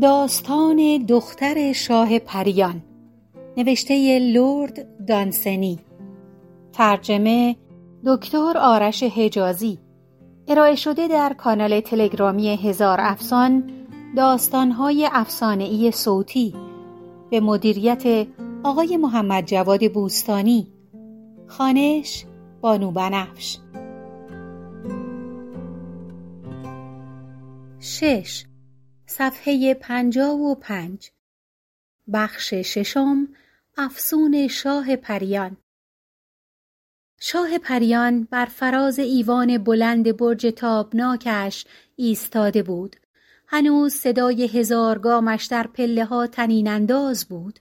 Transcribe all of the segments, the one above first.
داستان دختر شاه پریان نوشته لرد دانسنی. ترجمه دکتر آرش حجازی. ارائه شده در کانال تلگرامی هزار افسان داستانهای افسانهای صوتی. به مدیریت آقای محمد جواد بوستانی. خانش بانو بنفش. شش. صفحه پنجاه و پنج. بخش ششم افسون شاه پریان. شاه پریان بر فراز ایوان بلند برج تابناکش ایستاده بود. هنوز صدای هزار گامش در پله ها طنین انداز بود.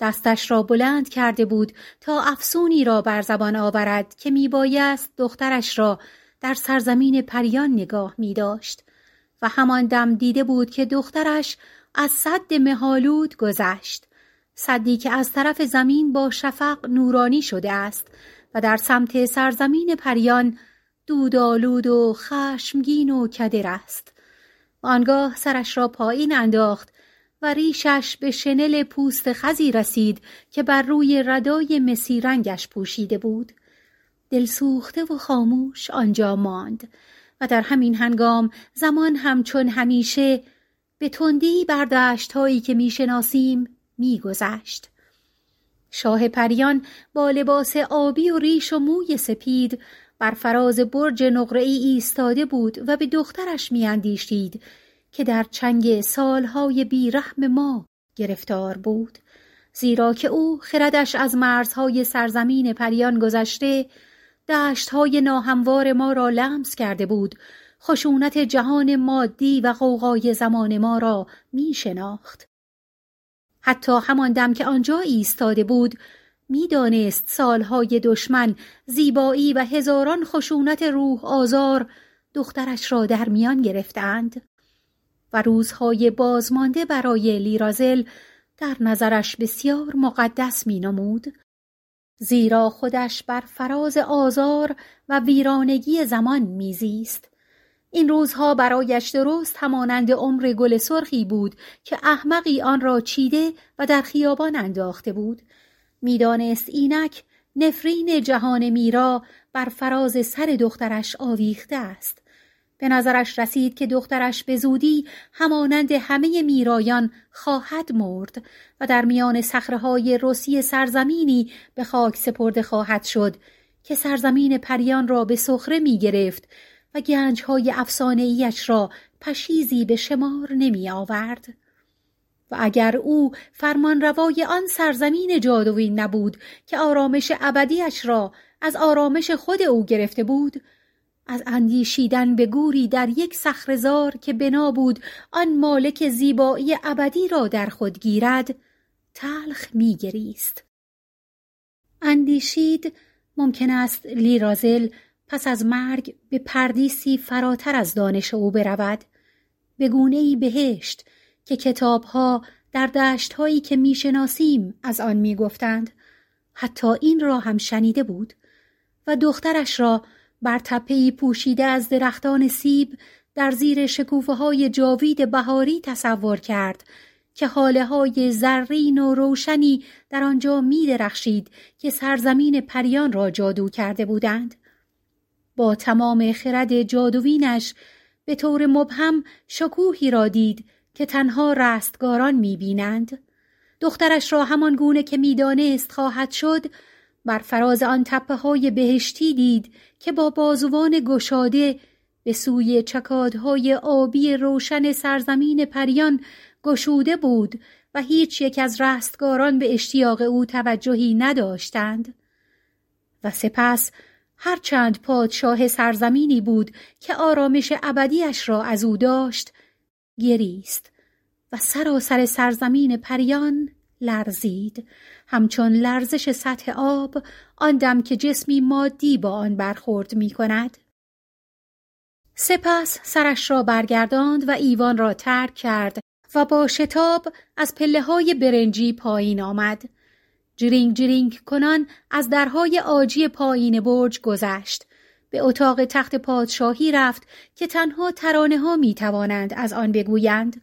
دستش را بلند کرده بود تا افسونی را بر زبان آورد که می بایست دخترش را در سرزمین پریان نگاه می داشت و همان دم دیده بود که دخترش از صد مهالود گذشت. صدی که از طرف زمین با شفق نورانی شده است و در سمت سرزمین پریان دودآلود و خشمگین و کدر است. آنگاه سرش را پایین انداخت و ریشش به شنل پوست خزی رسید که بر روی ردای مسی رنگش پوشیده بود. دلسوخته و خاموش آنجا ماند. و در همین هنگام زمان همچون همیشه به تندی بر دشتهایی که می‌شناسیم میگذشت. شاه پریان با لباس آبی و ریش و موی سپید بر فراز برج نقره‌ای ایستاده بود و به دخترش میاندیشید که در چنگ سالهای بیرحم ما گرفتار بود. زیرا که او خردش از مرزهای سرزمین پریان گذشته دشتهای ناهموار ما را لمس کرده بود خشونت جهان مادی و غوغای زمان ما را می شناخت. حتی همان دم که آنجا ایستاده بود می‌دانست سالهای دشمن زیبایی و هزاران خشونت روح آزار دخترش را در میان گرفتند و روزهای بازمانده برای لیرازل در نظرش بسیار مقدس می نمود. زیرا خودش بر فراز آزار و ویرانگی زمان میزیست. این روزها برایش درست همانند عمر گل سرخی بود که احمقی آن را چیده و در خیابان انداخته بود. می‌دانست اینک نفرین جهان میرا بر فراز سر دخترش آویخته است. به نظرش رسید که دخترش به زودی همانند همه میرایان خواهد مرد و در میان صخره‌های رسی سرزمینی به خاک سپرده خواهد شد که سرزمین پریان را به سخره می گرفت و گنجهای افسانه‌ایش را پشیزی به شمار نمی آورد. و اگر او فرمان روای آن سرزمین جادوین نبود که آرامش ابدیش را از آرامش خود او گرفته بود از اندیشیدن به گوری در یک صخرهزار که بنا بود آن مالک زیبایی ابدی را در خود گیرد تلخ میگریست. اندیشید ممکن است لیرازل پس از مرگ به پردیسی فراتر از دانش او برود. به گونه بهشت که کتابها در دشتهایی که می‌شناسیم از آن می‌گفتند. حتی این را هم شنیده بود و دخترش را بر تپهای پوشیده از درختان سیب در زیر شکوفه های جاوید بهاری تصور کرد که حاله های زرین و روشنی در آنجا می درخشید که سرزمین پریان را جادو کرده بودند. با تمام خرد جادوینش به طور مبهم شکوهی را دید که تنها رستگاران می بینند. دخترش را همان گونه که می‌دانست خواهد شد بر فراز آن تپه های بهشتی دید که با بازوان گشاده به سوی چکادهای آبی روشن سرزمین پریان گشوده بود و هیچ یک از رستگاران به اشتیاق او توجهی نداشتند. و سپس هرچند پادشاه سرزمینی بود که آرامش ابدیش را از او داشت گریست و سراسر سرزمین پریان لرزید همچون لرزش سطح آب آن دم که جسمی مادی با آن برخورد می کند. سپس سرش را برگرداند و ایوان را ترک کرد و با شتاب از پله های برنجی پایین آمد. جرینگ جرینگ کنان از درهای آجی پایین برج گذشت. به اتاق تخت پادشاهی رفت که تنها ترانه ها می توانند از آن بگویند.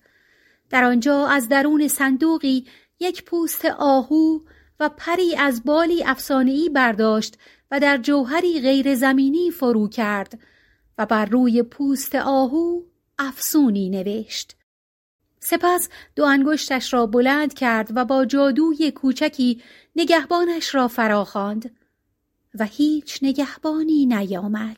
در آنجا از درون صندوقی یک پوست آهو و پری از بالی افسانه‌ای برداشت و در جوهری غیر زمینی فرو کرد و بر روی پوست آهو افسونی نوشت. سپس دو انگشتش را بلند کرد و با جادوی کوچکی نگهبانش را فراخواند و هیچ نگهبانی نیامد.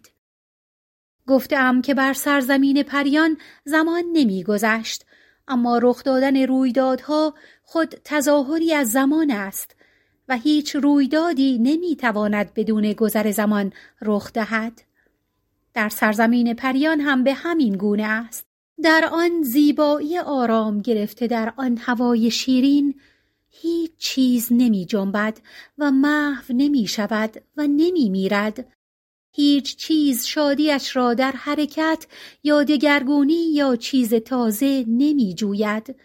گفتم که بر سرزمین پریان زمان نمیگذشت اما رخ دادن رویدادها خود تظاهری از زمان است و هیچ رویدادی نمی‌تواند بدون گذر زمان رخ دهد. در سرزمین پریان هم به همین گونه است. در آن زیبایی آرام گرفته در آن هوای شیرین هیچ چیز نمی جنبد و محو نمی شود و نمی میرد. هیچ چیز شادیش را در حرکت یا دگرگونی یا چیز تازه نمی جوید.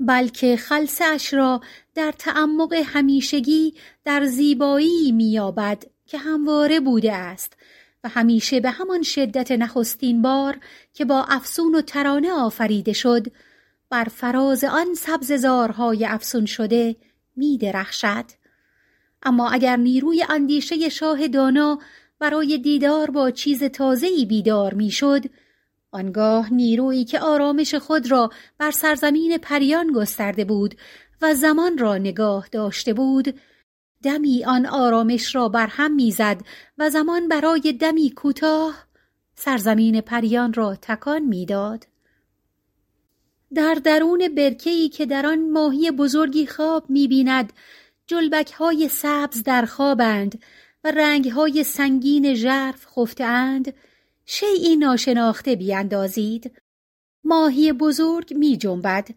بلکه خلصش را در تعمق همیشگی در زیبایی میابد که همواره بوده است و همیشه به همان شدت نخستین بار که با افسون و ترانه آفریده شد بر فراز آن سبززارهای افسون شده می درخشد. اما اگر نیروی اندیشه شاه دانا برای دیدار با چیز تازه‌ای بیدار می‌شد، آنگاه نیرویی که آرامش خود را بر سرزمین پریان گسترده بود و زمان را نگاه داشته بود دمی آن آرامش را بر هم می‌زد و زمان برای دمی کوتاه سرزمین پریان را تکان می‌داد. در درون برکه‌ای که در آن ماهی بزرگی خواب می‌بیند جلبک های سبز در خوابند و رنگ های سنگین ژرف خفتهاند شیعی ناشناخته بیاندازید ماهی بزرگ می جنبد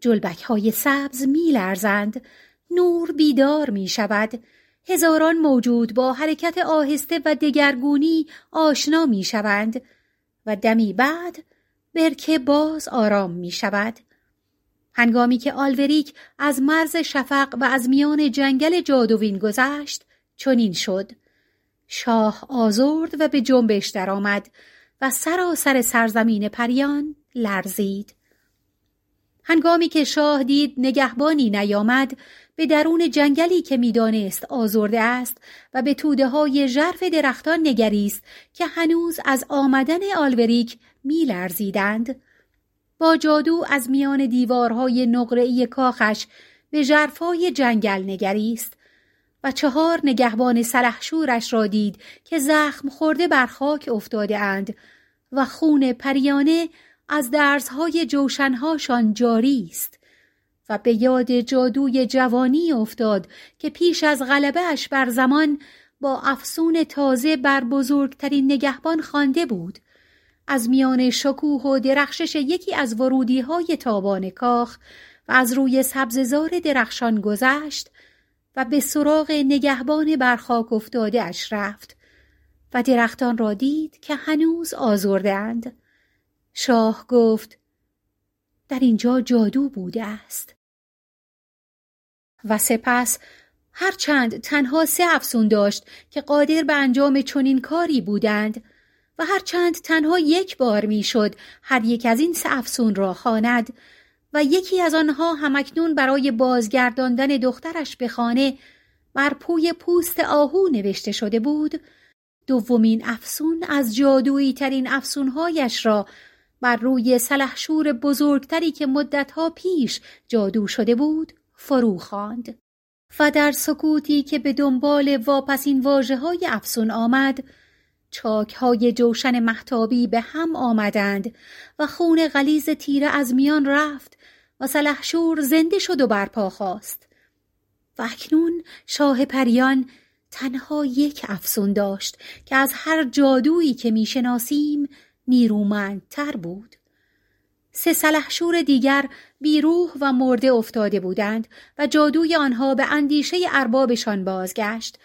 جلبک های سبز می لرزند نور بیدار می شود هزاران موجود با حرکت آهسته و دگرگونی آشنا می شوند و دمی بعد برکه باز آرام می شود. هنگامی که آلوریک از مرز شفق و از میان جنگل جادوین گذشت چنین شد. شاه آزرد و به جنبش درآمد و سراسر سرزمین پریان لرزید. هنگامی که شاه دید نگهبانی نیامد به درون جنگلی که می‌دانست آزرده است و به توده های ژرف درختان نگریست که هنوز از آمدن آلوریک میلرزیدند. با جادو از میان دیوارهای نقره‌ای کاخش به ژرفای جنگل نگریست. و چهار نگهبان سلحشورش را دید که زخم خورده بر خاک افتاده اند و خون پریانه از درزهای جوشنهاشان جاری است و به یاد جادوی جوانی افتاد که پیش از غلبهش بر زمان با افسون تازه بر بزرگترین نگهبان خوانده بود. از میان شکوه و درخشش یکی از ورودی های تابان کاخ و از روی سبززار درخشان گذشت و به سراغ نگهبان برخاک افتاده اش رفت و درختان را دید که هنوز آزردند. شاه گفت در اینجا جادو بوده است. و سپس هرچند تنها سه افسون داشت که قادر به انجام چنین کاری بودند و هرچند تنها یک بار می‌شد هر یک از این سه افسون را خواند و یکی از آنها همکنون برای بازگرداندن دخترش به خانه بر پوی پوست آهو نوشته شده بود دومین افسون از جادویی ترین افسونهایش را بر روی سلحشور بزرگتری که مدتها پیش جادو شده بود فرو خواند و در سکوتی که به دنبال واپسین واجه های افسون آمد چاک های جوشن محتابی به هم آمدند و خون غلیز تیره از میان رفت و سلحشور زنده شد و برپا خواست و اکنون شاه پریان تنها یک افسون داشت که از هر جادویی که می‌شناسیم نیرومندتر بود. سه سلحشور دیگر بیروح و مرده افتاده بودند و جادوی آنها به اندیشه اربابشان بازگشت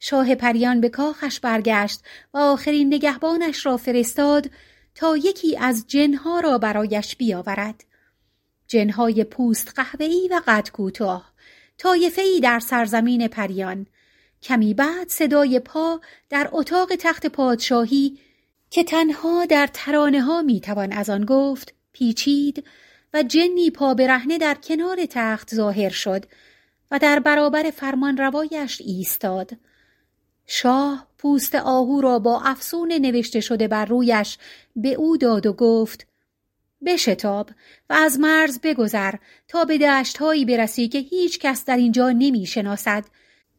شاه پریان به کاخش برگشت و آخرین نگهبانش را فرستاد تا یکی از جنها را برایش بیاورد. جنهای پوست قهوه‌ای و قد کوتاه طایفه‌ای در سرزمین پریان. کمی بعد صدای پا در اتاق تخت پادشاهی که تنها در ترانه ها می توان از آن گفت پیچید و جنی پا برهنه در کنار تخت ظاهر شد و در برابر فرمان روایش ایستاد. شاه پوست آهو را با افسون نوشته شده بر رویش به او داد و گفت بشتاب و از مرز بگذر تا به دشتهایی برسی که هیچ کس در اینجا نمی شناسد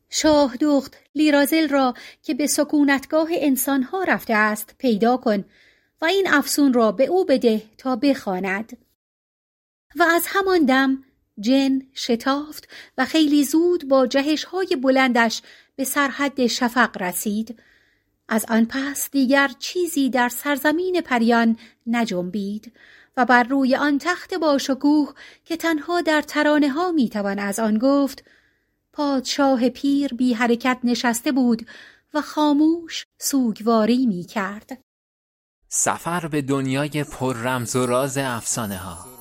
شاه دخت لیرازل را که به سکونتگاه انسانها رفته است پیدا کن و این افسون را به او بده تا بخواند. و از همان دم جن شتافت و خیلی زود با جهش های بلندش به سرحد شفق رسید از آن پس دیگر چیزی در سرزمین پریان نجنبید و بر روی آن تخت باشکوه که تنها در ترانه ها می‌توان از آن گفت پادشاه پیر بی حرکت نشسته بود و خاموش سوگواری می کرد. سفر به دنیای پر رمز و راز افسانه ها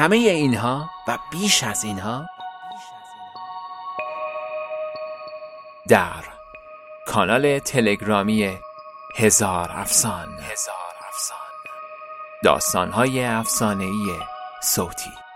همه اینها و بیش از اینها در کانال تلگرامی هزار افسان. هزار افسان. داستانهای افسانه‌ای صوتی. داستانهای افسانه‌ای صوتی